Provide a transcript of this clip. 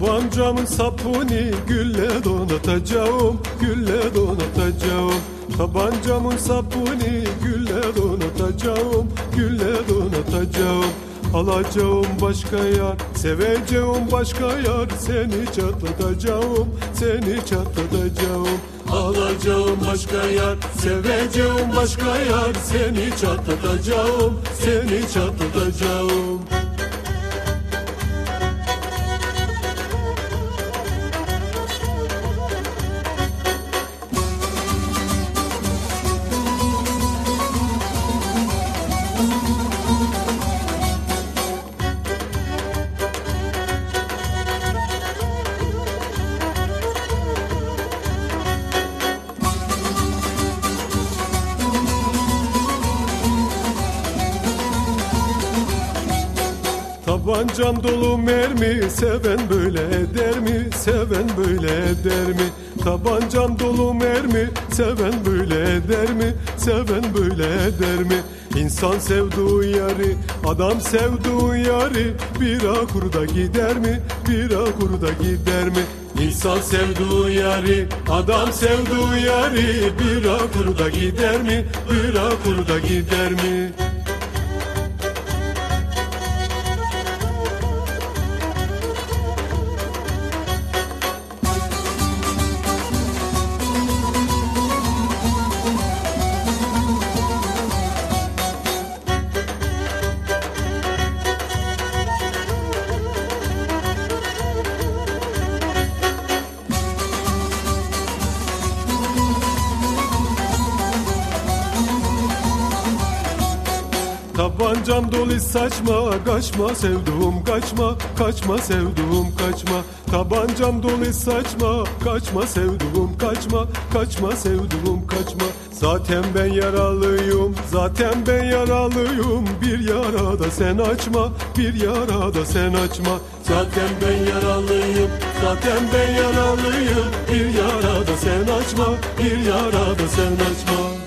Tabancamın sapını gülle donatacağım, gülle donatacağım. Tabancamın sapını gülle donatacağım, gülle donatacağım. Alacağım başka yar, seveceğim başka yar Seni çatlatacağım, seni çatlatacağım Alacağım başka yar, seveceğim başka yar Seni çatlatacağım, seni çatlatacağım Tabancam dolu mermi Seven böyle eder mi? Seven böyle eder mi? Tabancam dolu mermi Seven böyle eder mi? Seven böyle eder mi? İnsan sevduğu yari Adam sevduğu yari Bir akurda gider mi? Bir akurda gider mi? İnsan sevduğu yari Adam sevduğu yari Bir akurda gider mi? Bir akurda gider mi? Tabancam dolu saçma kaçma sevduğum kaçma kaçma sevduğum kaçma. Tabancam dolu saçma kaçma sevduğum kaçma kaçma sevduğum kaçma. Zaten ben yaralıyım zaten ben yaralıyım. Bir yarada sen açma bir yarada sen açma. Zaten ben yaralıyım zaten ben yaralıyım. Bir yarada sen açma bir yarada sen açma